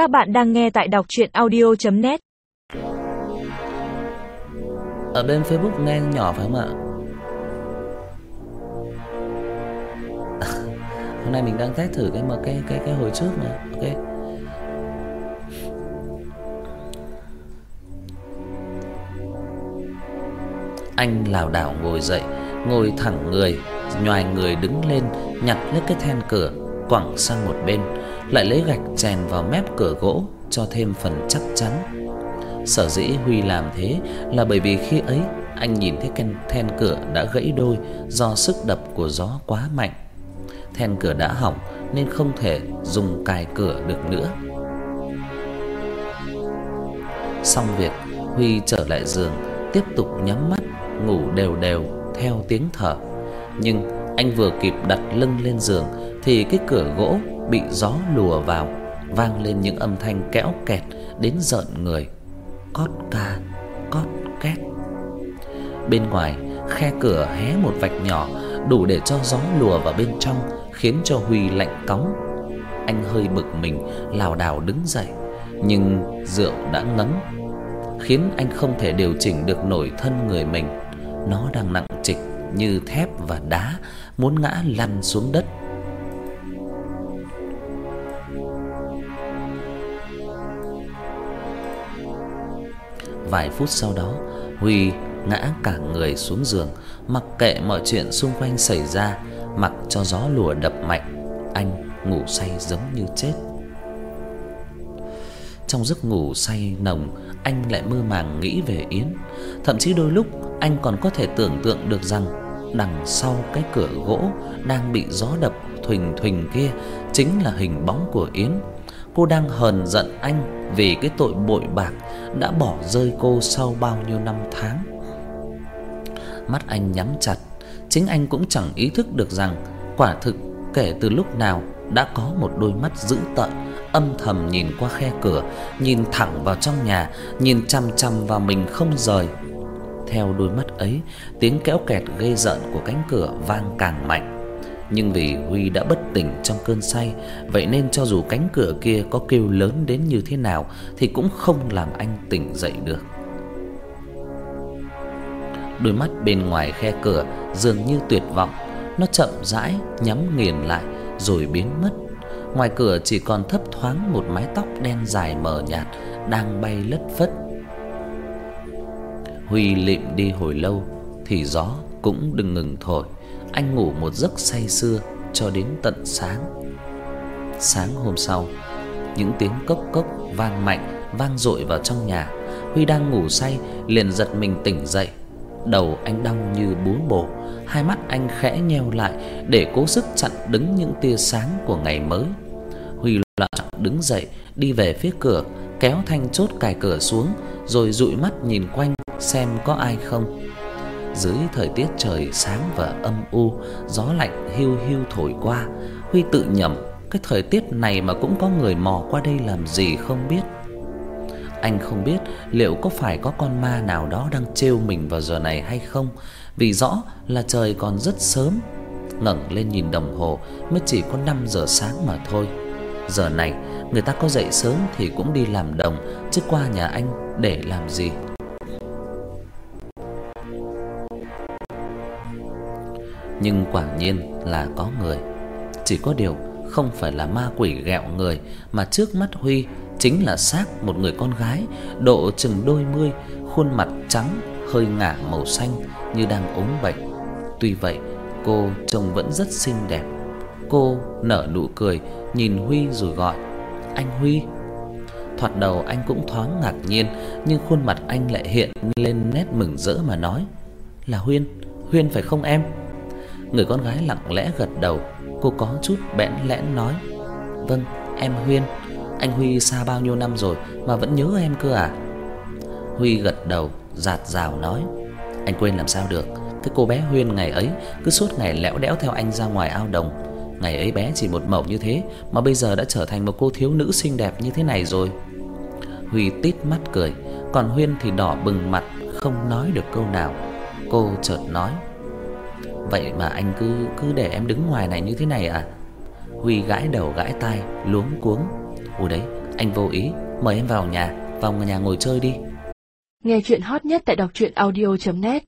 Các bạn đang nghe tại đọc chuyện audio.net Ở bên Facebook nghe nhỏ phải không ạ? Hôm nay mình đang test thử cái mà cái cái cái hồi trước này. Ok. Anh lảo đảo ngồi dậy, ngồi thẳng người, nhoài người đứng lên, nhặt lấy cái then cửa, quẳng sang một bên, lại lấy gạch chèn vào mép cửa gỗ cho thêm phần chắc chắn. Sở dĩ Huy làm thế là bởi vì khi ấy anh nhìn thấy cái then cửa đã gãy đôi do sức đập của gió quá mạnh. Then cửa đã hỏng nên không thể dùng cài cửa được nữa. Xong việc, Huy trở lại giường, tiếp tục nhắm mắt ngủ đều đều theo tiếng thở. Nhưng anh vừa kịp đặt lưng lên giường thì cái cửa gỗ bị gió lùa vào, vang lên những âm thanh kéo kẹt đến rợn người. Cót ca, cót két. Bên ngoài, khe cửa hé một vạch nhỏ đủ để cho gió lùa vào bên trong, khiến cho Huy lạnh cóng. Anh hơi bực mình, lảo đảo đứng dậy, nhưng rượu đã ngấm, khiến anh không thể điều chỉnh được nổi thân người mình. Nó đang nặng trịch như thép và đá, muốn ngã lăn xuống đất. Vài phút sau đó, Huy ngã cả người xuống giường, mặc kệ mọi chuyện xung quanh xảy ra, mặc cho gió lùa đập mạnh, anh ngủ say giống như chết. Trong giấc ngủ say nồng, anh lại mơ màng nghĩ về Yến, thậm chí đôi lúc anh còn có thể tưởng tượng được rằng đằng sau cái cửa gỗ đang bị gió đập thình thình kia chính là hình bóng của Yến. Cô đang hờn giận anh vì cái tội bội bạc đã bỏ rơi cô sau bao nhiêu năm tháng. Mắt anh nhắm chặt, chính anh cũng chẳng ý thức được rằng quả thực kể từ lúc nào đã có một đôi mắt dữ tợn âm thầm nhìn qua khe cửa, nhìn thẳng vào trong nhà, nhìn chằm chằm vào mình không rời. Theo đôi mắt ấy, tiếng kéo kẹt gây rợn của cánh cửa vang càng mạnh. Nhưng vì Huy đã bất tỉnh trong cơn say, vậy nên cho dù cánh cửa kia có kêu lớn đến như thế nào thì cũng không làm anh tỉnh dậy được. Đôi mắt bên ngoài khe cửa dường như tuyệt vọng, nó chậm rãi nhắm nghiền lại rồi biến mất. Ngoài cửa chỉ còn thấp thoáng một mái tóc đen dài mờ nhạt đang bay lất phất. Huy lịm đi hồi lâu thì gió cũng đừng ngừng thổi. Anh ngủ một giấc say sưa cho đến tận sáng. Sáng hôm sau, những tiếng cốc cốc vang mạnh vang dội vào trong nhà. Huy đang ngủ say liền giật mình tỉnh dậy. Đầu anh đau như bún bổ, hai mắt anh khẽ nheo lại để cố sức chặn đứng những tia sáng của ngày mới. Huy loạn đứng dậy, đi về phía cửa, kéo thanh chốt cài cửa xuống rồi dụi mắt nhìn quanh xem có ai không. Dưới thời tiết trời sáng và âm u, gió lạnh hiu hiu thổi qua, Huy tự nhẩm cái thời tiết này mà cũng có người mò qua đây làm gì không biết. Anh không biết liệu có phải có con ma nào đó đang trêu mình vào giờ này hay không, vì rõ là trời còn rất sớm. Ngẩng lên nhìn đồng hồ mới chỉ có 5 giờ sáng mà thôi. Giờ này người ta có dậy sớm thì cũng đi làm đồng, chứ qua nhà anh để làm gì? Nhưng quả nhiên là có người. Chỉ có điều không phải là ma quỷ ghẹo người mà trước mắt Huy chính là xác một người con gái độ chừng đôi mươi, khuôn mặt trắng hơi ngả màu xanh như đang ốm bệnh. Tuy vậy, cô trông vẫn rất xinh đẹp. Cô nở nụ cười, nhìn Huy rồi gọi: "Anh Huy." Thoạt đầu anh cũng thoáng ngạc nhiên, nhưng khuôn mặt anh lại hiện lên nét mừng rỡ mà nói: "Là Huyên, Huyên phải không em?" Người con gái lặng lẽ gật đầu, cô có chút bẽn lẽn nói: "Vâng, em Huyên. Anh Huy xa bao nhiêu năm rồi mà vẫn nhớ em cơ à?" Huy gật đầu, giạt giào nói: "Anh quên làm sao được, cái cô bé Huyên ngày ấy cứ suốt ngày lẽo đẽo theo anh ra ngoài ao đồng. Ngày ấy bé chỉ một mẩu như thế mà bây giờ đã trở thành một cô thiếu nữ xinh đẹp như thế này rồi." Huy tít mắt cười, còn Huyên thì đỏ bừng mặt không nói được câu nào. Cô chợt nói: Vậy mà anh cứ cứ để em đứng ngoài này như thế này à? Huy gãi đầu gãi tai, luống cuống. "Ủa đấy, anh vô ý, mời em vào nhà, vào nhà ngồi chơi đi. Nghe chuyện hot nhất tại đọc truyện audio net